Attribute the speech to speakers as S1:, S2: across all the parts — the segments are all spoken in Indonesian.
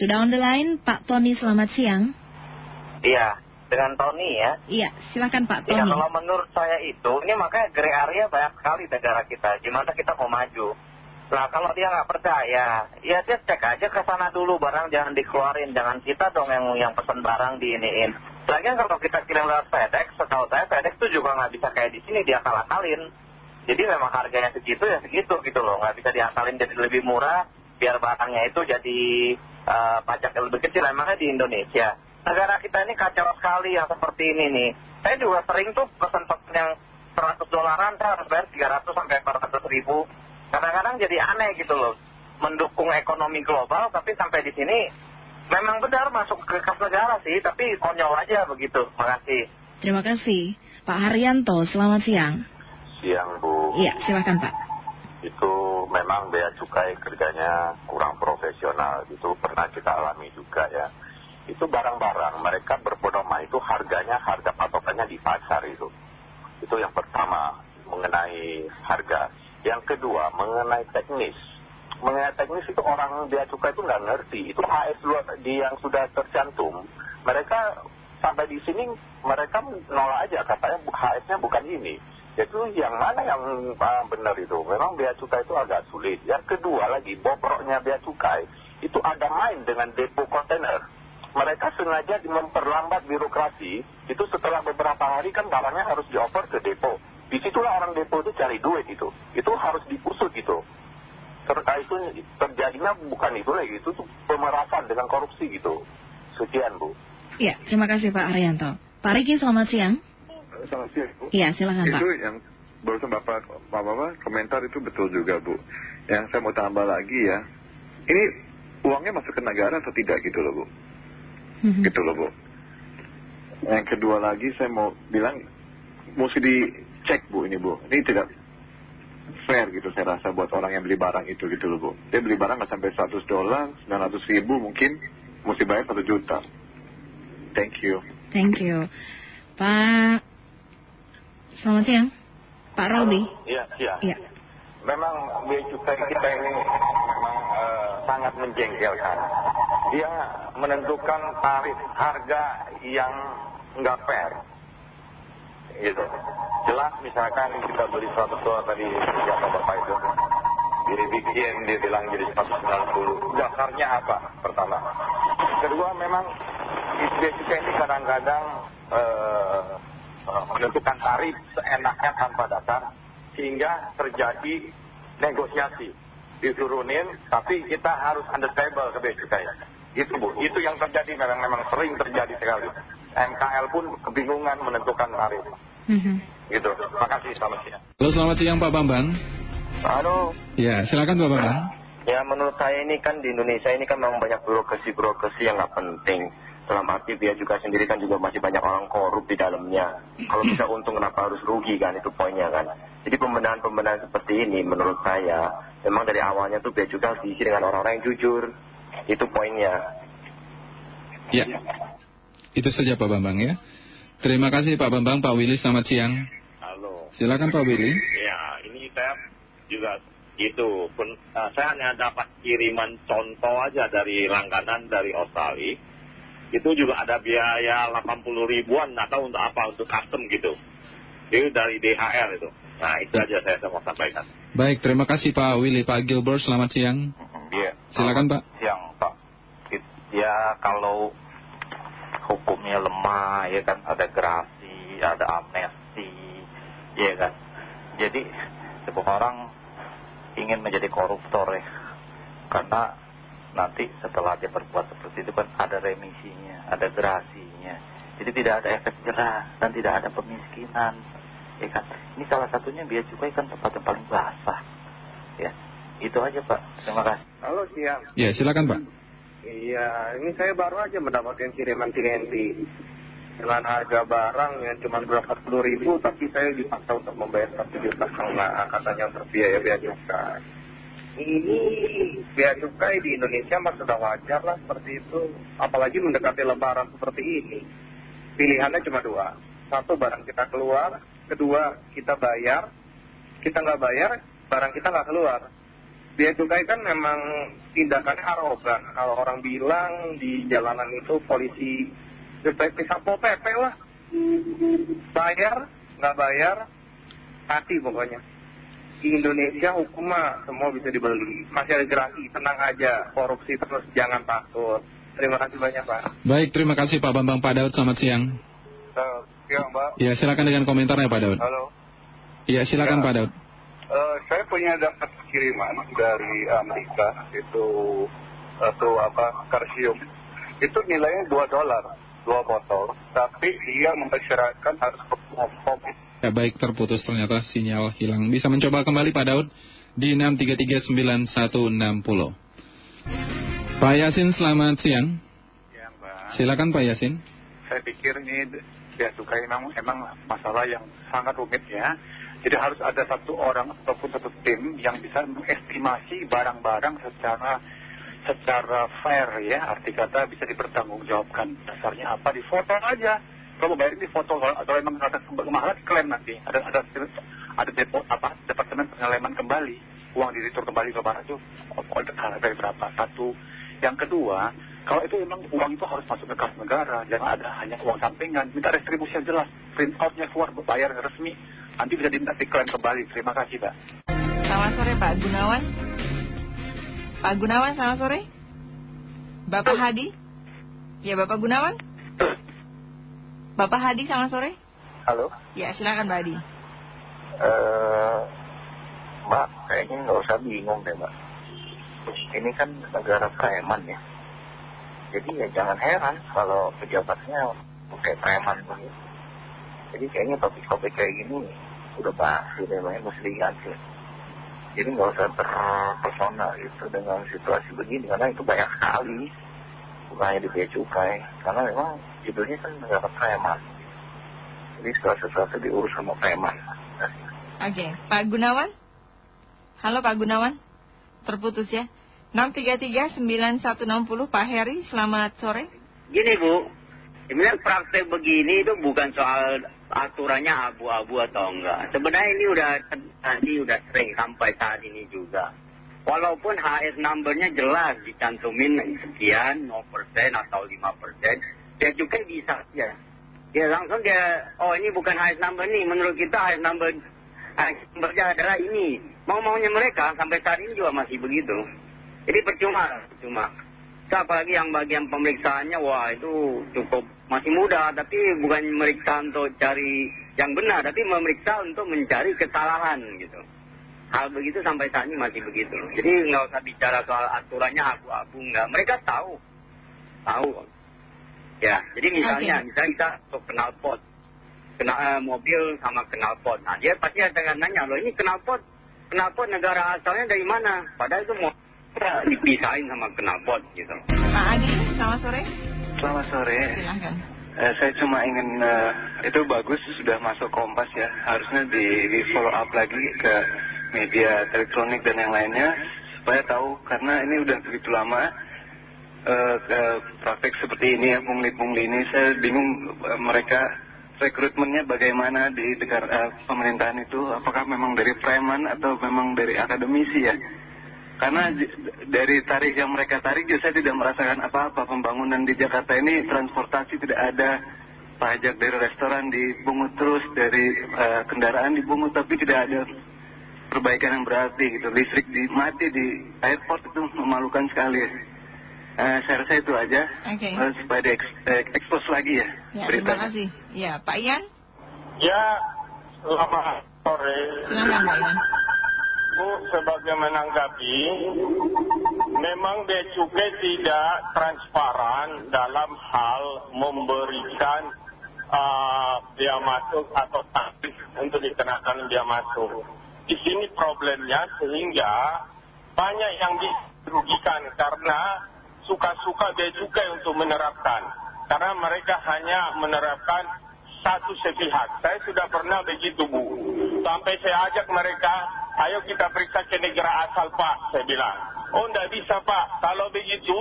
S1: Sudah on the line, Pak Tony, selamat siang.
S2: Iya, dengan Tony ya.
S1: Iya, silakan Pak
S2: Iya,
S1: Tony.
S2: kalau menurut saya itu, ini makanya grey area banyak sekali negara kita. Gimana kita mau maju? Nah, kalau dia nggak percaya, ya dia cek aja ke sana dulu, barang jangan dikeluarin. Jangan kita dong yang yang pesan barang diiniin. Lagian kalau kita kirim lewat FedEx, setahu saya FedEx itu juga nggak bisa kayak di sini, dia akalin Jadi memang harganya segitu ya segitu gitu loh. Nggak bisa diakalin jadi lebih murah, biar barangnya itu jadi eh, pajak yang lebih kecil. Emangnya di Indonesia. Negara kita ini kacau sekali yang seperti ini nih. Saya juga sering tuh pesan-pesan yang 100 dolaran, saya harus bayar 300 sampai 400 ribu. Kadang-kadang jadi aneh gitu loh. Mendukung ekonomi global, tapi sampai di sini memang benar masuk ke kas negara sih, tapi konyol aja begitu. Makasih.
S1: Terima kasih. Pak Haryanto, selamat siang.
S3: Siang Bu,
S1: Iya, silakan Pak.
S3: Itu memang bea cukai kerjanya kurang profesional, itu pernah kita alami juga ya. Itu barang-barang mereka berbodoma itu harganya, harga patokannya di pasar itu. Itu yang pertama mengenai harga. Yang kedua mengenai teknis. Mengenai teknis itu orang bea cukai itu nggak ngerti. Itu HS di yang sudah tercantum. Mereka sampai di sini mereka nolak aja katanya HS-nya bukan ini. Itu yang mana yang ah, benar itu? Memang bea cukai itu agak sulit. Yang kedua lagi, bobroknya bea cukai itu ada main dengan depo kontainer. Mereka sengaja memperlambat birokrasi. Itu setelah beberapa hari kan barangnya harus dioper ke depo. Di situlah orang depo itu cari duit itu. Itu harus dipusut itu. Serta itu terjadinya bukan itu lagi, itu pemerasan dengan korupsi gitu. Sekian Bu.
S1: Iya, terima kasih Pak Haryanto. Pak Riki, selamat siang.
S4: Selamat siang, Bu.
S1: Iya, silakan Pak.
S4: Itu yang barusan Bapak, Bapak, Bapak komentar itu betul juga, Bu. Yang saya mau tambah lagi ya, ini uangnya masuk ke negara atau tidak gitu loh, Bu.
S1: Mhm.
S4: Gitu loh, Bu. Yang kedua lagi saya mau bilang, mesti dicek, Bu, ini, Bu. Ini tidak fair gitu saya rasa buat orang yang beli barang itu gitu loh, Bu. Dia beli barang nggak sampai 100 dolar, 900 ribu mungkin, mesti bayar 1 juta. Thank you.
S1: Thank you. Pak, selamat siang. Pak Raudi.
S3: Iya, iya.
S1: Iya.
S3: Memang bea cukai kita ini memang eh, sangat menjengkelkan. Dia menentukan tarif harga yang nggak fair. Gitu. Jelas misalkan kita beli 100 dolar tadi siapa bapak itu dibikin dia bilang jadi 190 dasarnya apa pertama kedua memang bea cukai ini kadang-kadang eh, menentukan tarif seenaknya tanpa dasar sehingga terjadi negosiasi diturunin tapi kita harus understandable ke bea cukai itu bu itu yang terjadi memang memang sering terjadi sekali MKL pun kebingungan menentukan tarif
S1: Mhm.
S3: gitu makasih selamat siang
S5: Halo selamat siang Pak Bambang.
S2: Halo.
S5: Ya silakan Pak Bambang.
S2: Ya menurut saya ini kan di Indonesia ini kan memang banyak birokrasi-birokrasi yang nggak penting. Dalam arti dia juga sendiri kan juga masih banyak orang korup di dalamnya. Kalau bisa untung kenapa harus rugi kan itu poinnya kan. Jadi pembenahan-pembenahan seperti ini menurut saya memang dari awalnya tuh dia juga harus diisi dengan orang-orang yang jujur. Itu poinnya.
S5: Ya. Itu saja Pak Bambang ya. Terima kasih Pak Bambang, Pak Willy selamat siang.
S6: Halo.
S5: Silakan Pak Willy.
S6: Ya, ini saya juga gitu. Pun, eh, saya hanya dapat kiriman contoh aja dari langganan dari Australia. Itu juga ada biaya 80 ribuan, nggak tahu untuk apa, untuk custom gitu. Itu dari DHR itu. Nah, itu aja saya mau sampaikan.
S5: Baik, terima kasih Pak Willy. Pak Gilbert selamat siang.
S3: Iya.
S5: Silakan Pak.
S3: Siang Pak. Ya kalau hukumnya lemah ya kan ada gerasi, ada amnesti, ya kan. Jadi sebuah orang ingin menjadi koruptor ya. Karena nanti setelah dia berbuat seperti itu kan ada remisinya, ada gerasinya. Jadi tidak ada efek jerah dan tidak ada pemiskinan. Ya kan. Ini salah satunya biaya cukai kan tempat yang paling basah. Ya. Itu aja Pak. Terima kasih.
S7: Halo siang.
S5: Ya silakan Pak.
S7: Iya, ini saya baru aja mendapatkan kiriman TNT dengan harga barang yang cuma berapa puluh ribu, tapi saya dipaksa untuk membayar satu juta setengah katanya untuk biaya bea cukai. Ini bea cukai di Indonesia mah sudah wajar lah seperti itu, apalagi mendekati Lebaran seperti ini. Pilihannya cuma dua, satu barang kita keluar, kedua kita bayar, kita nggak bayar, barang kita nggak keluar.
S8: Bea Cukai kan memang tindakannya arogan. Kalau orang bilang di jalanan itu polisi bisa Satpol PP lah. Bayar, nggak bayar, hati pokoknya. Di Indonesia hukum mah semua bisa dibeli. Masih ada gerasi, tenang aja. Korupsi terus, jangan takut. Terima kasih banyak Pak.
S5: Baik, terima kasih Pak Bambang Pak Daud, selamat siang.
S8: Uh, ya Mbak.
S5: Ya, silakan dengan komentarnya Pak Daud.
S8: Halo.
S5: Ya, silakan
S8: Ya.
S5: Pak Daud.
S8: Eh, saya punya dapat kiriman dari Amerika itu satu apa kalsium itu nilainya 2 dolar dua botol tapi dia mempersyaratkan harus covid
S5: Ya, baik terputus ternyata sinyal hilang. Bisa mencoba kembali Pak Daud di 6339160. Pak Yasin, selamat siang.
S8: ya mbak
S5: Silakan Pak Yasin.
S8: saya pikir ini bea cukai memang emang masalah yang sangat rumit ya jadi harus ada satu orang ataupun satu tim yang bisa mengestimasi barang-barang secara secara fair ya arti kata bisa dipertanggungjawabkan dasarnya apa di foto aja kalau bayar di foto atau memang atas kemahalan diklaim nanti ada ada ada depo apa departemen pengeleman kembali uang diretur kembali ke mana itu harga berapa satu yang kedua kalau itu memang uang itu harus masuk ke kas negara jangan ada hanya uang sampingan minta restribusi yang jelas print outnya keluar bayar resmi nanti bisa diminta diklaim kembali terima kasih pak
S9: Selamat sore Pak Gunawan. Pak Gunawan, selamat sore. Bapak Hadi. Ya, Bapak Gunawan. Bapak Hadi, selamat sore.
S10: Halo,
S9: Ya, silakan Pak Hadi.
S10: eh, Mbak, kayaknya nggak usah bingung deh Mbak. Ini kan negara preman ya. Jadi ya jangan heran kalau pejabatnya pakai preman begitu. Jadi kayaknya topik-topik kayak gini udah basi deh Mbak, mesti diganti. Jadi nggak usah terpesona gitu dengan situasi begini karena itu banyak sekali. Bukan hanya di bea cukai. Karena memang judulnya kan negara preman. Jadi segala sesuatu diurus sama preman.
S9: Oke, Pak Gunawan. Halo Pak Gunawan. Terputus ya. 633-9160 Pak Heri, selamat sore.
S11: Gini Bu, sebenarnya praktek begini itu bukan soal aturannya abu-abu atau enggak. Sebenarnya ini udah tadi udah sering sampai saat ini juga. Walaupun HS numbernya jelas dicantumin sekian 0% atau 5%, dia juga bisa ya. Dia langsung dia, oh ini bukan HS number nih, menurut kita HS number HS numbernya adalah ini. Mau-maunya mereka sampai saat ini juga masih begitu. Jadi percuma, percuma. Apalagi yang bagian pemeriksaannya, wah itu cukup masih mudah, tapi bukan meriksa untuk cari yang benar, tapi memeriksa untuk mencari kesalahan gitu. Hal begitu sampai saat ini masih begitu. Jadi nggak usah bicara soal aturannya abu-abu, nggak. Mereka tahu, tahu. Ya, jadi misalnya,
S9: Oke.
S11: misalnya kita untuk knalpot, kena, eh, mobil sama knalpot. Nah, dia pasti akan nanya, loh ini knalpot, knalpot negara asalnya dari mana? Padahal itu mau dipisahin sama knalpot gitu.
S9: Pak Adi, selamat sore.
S8: Selamat sore.
S9: Silahkan.
S8: Eh, saya cuma ingin eh, itu bagus sudah masuk kompas ya harusnya di, di follow up lagi ke media elektronik dan yang lainnya supaya tahu karena ini udah begitu lama praktek seperti ini ya pungli-pungli ini. Saya bingung eh, mereka rekrutmennya bagaimana di negara eh, pemerintahan itu. Apakah memang dari preman atau memang dari akademisi ya? Karena dari tarif yang mereka tarik saya tidak merasakan apa-apa. Pembangunan di Jakarta ini transportasi tidak ada. Pajak dari restoran dibungut terus dari eh, kendaraan dibungut tapi tidak ada perbaikan yang berarti gitu. Listrik di mati di airport itu memalukan sekali Eh, saya rasa itu aja
S9: Oke.
S8: Eh, supaya diekspos lagi ya,
S9: Ya, terima kasih. Ya, Pak Ian,
S12: Ya, selamat sore.
S9: silakan Pak Ian.
S12: Bu, sebagai menanggapi, memang bea cukai tidak transparan dalam hal memberikan uh, biaya masuk atau tarif untuk dikenakan biaya masuk. Di sini problemnya sehingga banyak yang dirugikan karena suka-suka bea cukai untuk menerapkan. Karena mereka hanya menerapkan satu sepihak. Saya sudah pernah begitu Bu. Sampai saya ajak mereka, ayo kita periksa ke negara asal Pak, saya bilang. Oh, tidak bisa Pak. Kalau begitu,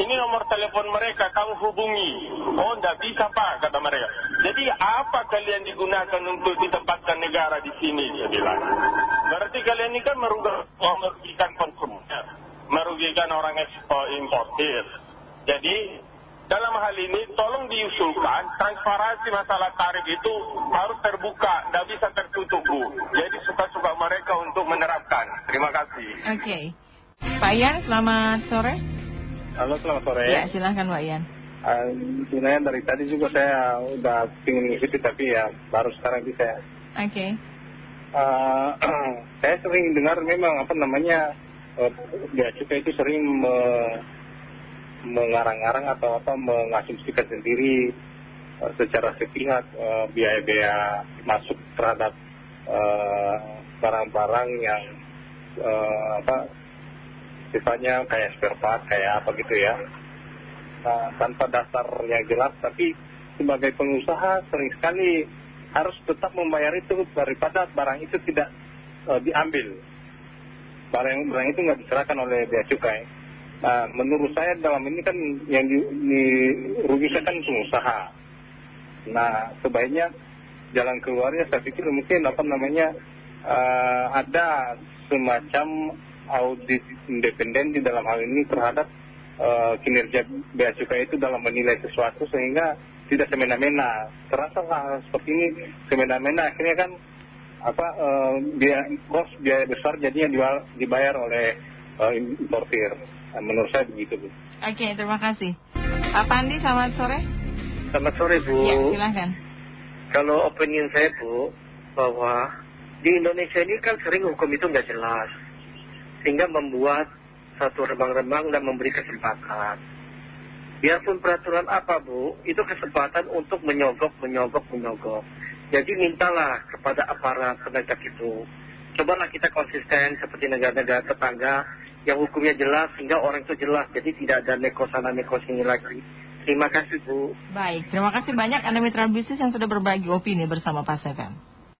S12: ini nomor telepon mereka, kamu hubungi. Oh, tidak bisa Pak, kata mereka. Jadi apa kalian digunakan untuk ditempatkan negara di sini, dia bilang. Berarti kalian ini kan merugikan konsumen, merugikan orang ekspor importir. Jadi dalam hal ini tolong diusulkan transparansi masalah tarif itu harus terbuka, tidak bisa tertutup Bu. Jadi suka-suka mereka untuk menerapkan. Terima kasih.
S9: Oke. Pak Ian, selamat sore.
S7: Halo, selamat sore.
S9: Ya, silahkan Pak Ian.
S7: Uh, sebenarnya dari tadi juga saya udah ingin ngikuti tapi ya baru sekarang bisa.
S9: Oke.
S7: Uh, saya sering dengar memang apa namanya Bea Cukai itu sering me, mengarang-arang atau apa mengasumsikan sendiri uh, secara sepihak uh, biaya-biaya masuk terhadap barang-barang yang apa sifatnya kayak spare part kayak apa gitu ya. Nah, tanpa dasar yang jelas tapi sebagai pengusaha sering sekali harus tetap membayar itu daripada barang itu tidak diambil barang, barang itu nggak diserahkan oleh bea cukai. Nah menurut saya dalam ini kan yang dirugikan kan pengusaha. Nah sebaiknya jalan keluarnya saya pikir mungkin apa namanya uh, ada semacam audit independen di dalam hal ini terhadap uh, kinerja bea cukai itu dalam menilai sesuatu sehingga tidak semena-mena. Terasa hal seperti ini semena-mena. Akhirnya kan apa uh, biaya kos biaya besar jadinya dibayar oleh uh, importir. Nah, menurut saya begitu Bu.
S9: Oke, terima kasih. Pak Pandi, selamat sore.
S13: Selamat sore Bu.
S9: Ya, silahkan.
S13: Kalau opinion saya Bu, bahwa di Indonesia ini kan sering hukum itu nggak jelas sehingga membuat satu remang-remang dan memberi kesempatan. Biarpun peraturan apa Bu, itu kesempatan untuk menyogok, menyogok, menyogok. Jadi mintalah kepada aparat penegak itu. Cobalah kita konsisten seperti negara-negara tetangga yang hukumnya jelas sehingga orang itu jelas. Jadi tidak ada neko sana neko sini lagi. Terima kasih Bu.
S9: Baik, terima kasih banyak Anda mitra bisnis yang sudah berbagi opini bersama Pak Seven.